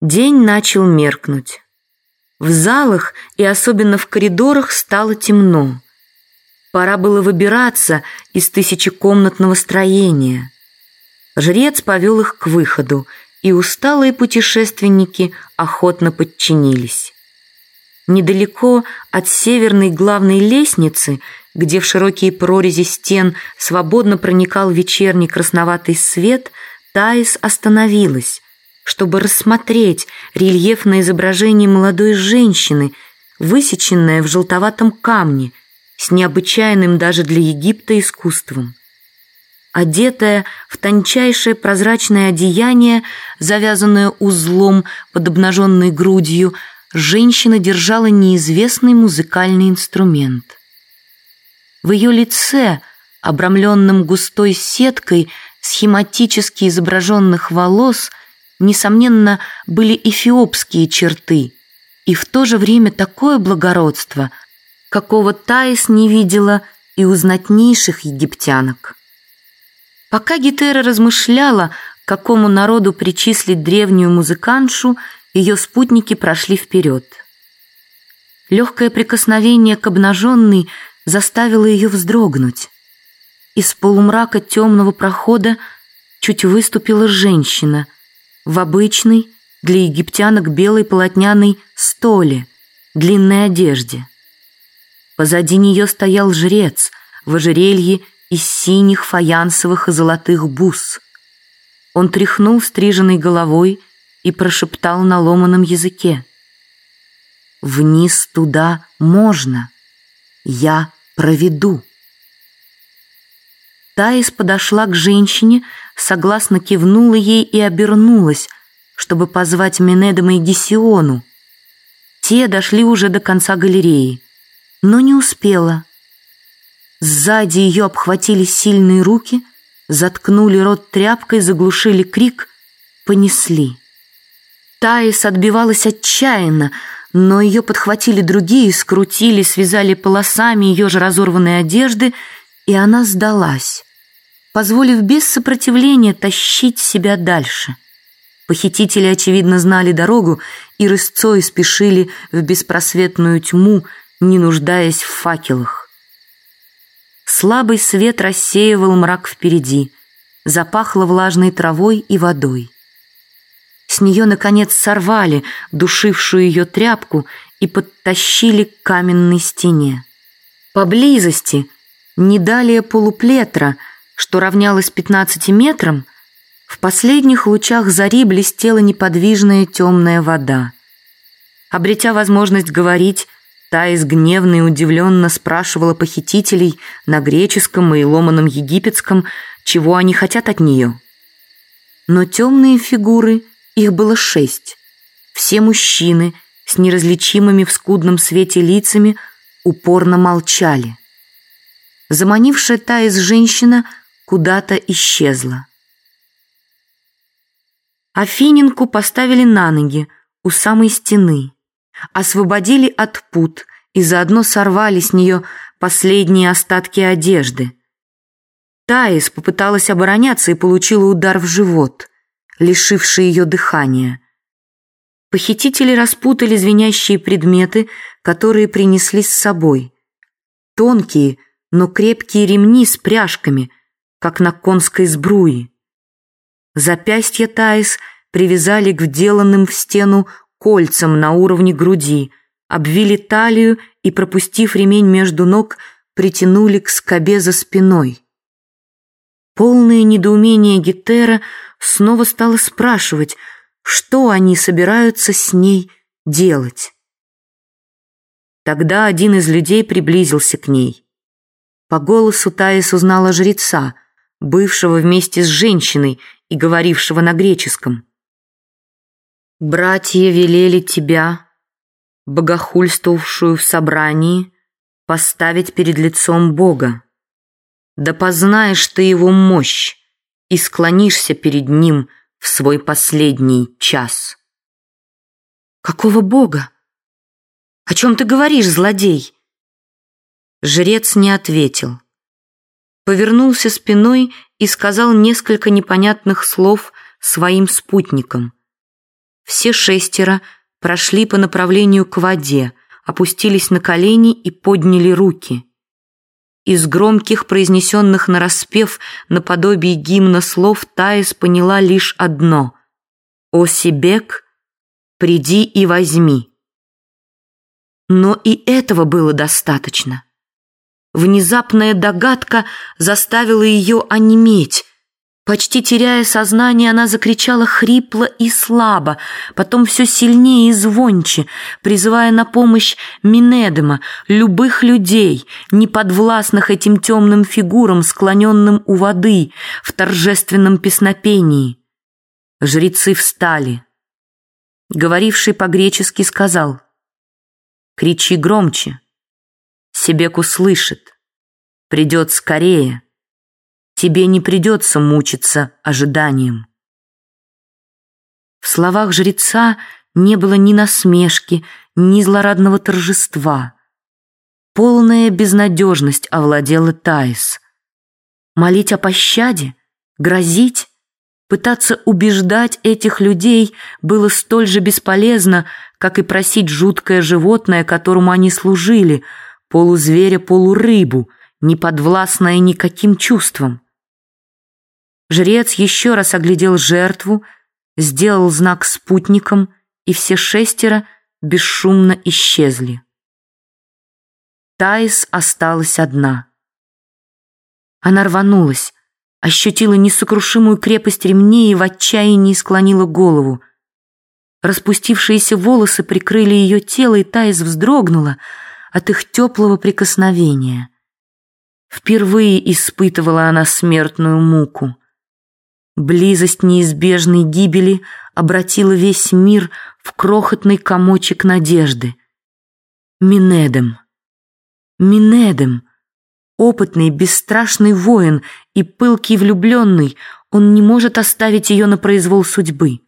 День начал меркнуть. В залах и особенно в коридорах стало темно. Пора было выбираться из тысячекомнатного строения. Жрец повел их к выходу, и усталые путешественники охотно подчинились. Недалеко от северной главной лестницы, где в широкие прорези стен свободно проникал вечерний красноватый свет, Таис остановилась, чтобы рассмотреть рельефное изображение молодой женщины, высеченное в желтоватом камне, с необычайным даже для Египта искусством. Одетая в тончайшее прозрачное одеяние, завязанное узлом под обнаженной грудью, женщина держала неизвестный музыкальный инструмент. В ее лице, обрамленном густой сеткой схематически изображенных волос, несомненно, были эфиопские черты, и в то же время такое благородство, какого Таис не видела и у знатнейших египтянок. Пока Гетера размышляла, какому народу причислить древнюю музыканшу, ее спутники прошли вперед. Легкое прикосновение к обнаженной заставило ее вздрогнуть. Из полумрака темного прохода чуть выступила женщина в обычной для египтянок белой полотняной столе, длинной одежде. Позади нее стоял жрец в ожерелье из синих фаянсовых и золотых бус. Он тряхнул стриженной головой и прошептал на ломаном языке. «Вниз туда можно. Я проведу». Таис подошла к женщине, согласно кивнула ей и обернулась, чтобы позвать Менедома и Гесиону. Те дошли уже до конца галереи, но не успела. Сзади ее обхватили сильные руки, заткнули рот тряпкой, заглушили крик, понесли. Таис отбивалась отчаянно, но ее подхватили другие, скрутили, связали полосами ее же разорванной одежды, и она сдалась, позволив без сопротивления тащить себя дальше. Похитители, очевидно, знали дорогу и рысцой спешили в беспросветную тьму, не нуждаясь в факелах. Слабый свет рассеивал мрак впереди, запахло влажной травой и водой. С нее, наконец, сорвали душившую ее тряпку и подтащили к каменной стене. Поблизости, не далее полуплетра, что равнялось 15 метрам, в последних лучах зари блестела неподвижная темная вода. Обретя возможность говорить, Таис гневно и удивленно спрашивала похитителей на греческом и ломаном египетском, чего они хотят от нее. Но темные фигуры — их было шесть. Все мужчины с неразличимыми в скудном свете лицами упорно молчали. Заманившая та из женщина куда-то исчезла. Афининку поставили на ноги у самой стены, освободили от пут и заодно сорвали с нее последние остатки одежды. Таис попыталась обороняться и получила удар в живот лишивший ее дыхания. Похитители распутали звенящие предметы, которые принесли с собой. Тонкие, но крепкие ремни с пряжками, как на конской сбруе. Запястья Таис привязали к вделанным в стену кольцам на уровне груди, обвили талию и, пропустив ремень между ног, притянули к скобе за спиной. Полное недоумение Гетера снова стала спрашивать, что они собираются с ней делать. Тогда один из людей приблизился к ней. По голосу Таис узнала жреца, бывшего вместе с женщиной и говорившего на греческом. «Братья велели тебя, богохульствовавшую в собрании, поставить перед лицом Бога. Да познаешь ты его мощь, и склонишься перед ним в свой последний час. Какого бога? О чем ты говоришь, злодей? Жрец не ответил. Повернулся спиной и сказал несколько непонятных слов своим спутникам. Все шестеро прошли по направлению к воде, опустились на колени и подняли руки. Из громких, произнесенных нараспев наподобие гимна слов, Таис поняла лишь одно «О Сибек, приди и возьми». Но и этого было достаточно. Внезапная догадка заставила ее онеметь. Почти теряя сознание, она закричала хрипло и слабо, потом все сильнее и звонче, призывая на помощь Минедема, любых людей, неподвластных этим темным фигурам, склоненным у воды, в торжественном песнопении. Жрецы встали. Говоривший по-гречески сказал «Кричи громче». Себек услышит. Придет скорее. Тебе не придется мучиться ожиданием. В словах жреца не было ни насмешки, ни злорадного торжества. Полная безнадежность овладела Таис. Молить о пощаде? Грозить? Пытаться убеждать этих людей было столь же бесполезно, как и просить жуткое животное, которому они служили — полузверя-полурыбу, не подвластная никаким чувствам. Жрец еще раз оглядел жертву, сделал знак спутникам, и все шестеро бесшумно исчезли. Таис осталась одна. Она рванулась, ощутила несокрушимую крепость ремней и в отчаянии склонила голову. Распустившиеся волосы прикрыли ее тело, и Таис вздрогнула — от их теплого прикосновения. Впервые испытывала она смертную муку. Близость неизбежной гибели обратила весь мир в крохотный комочек надежды. Минедем. Минедем. Опытный, бесстрашный воин и пылкий влюбленный, он не может оставить ее на произвол судьбы.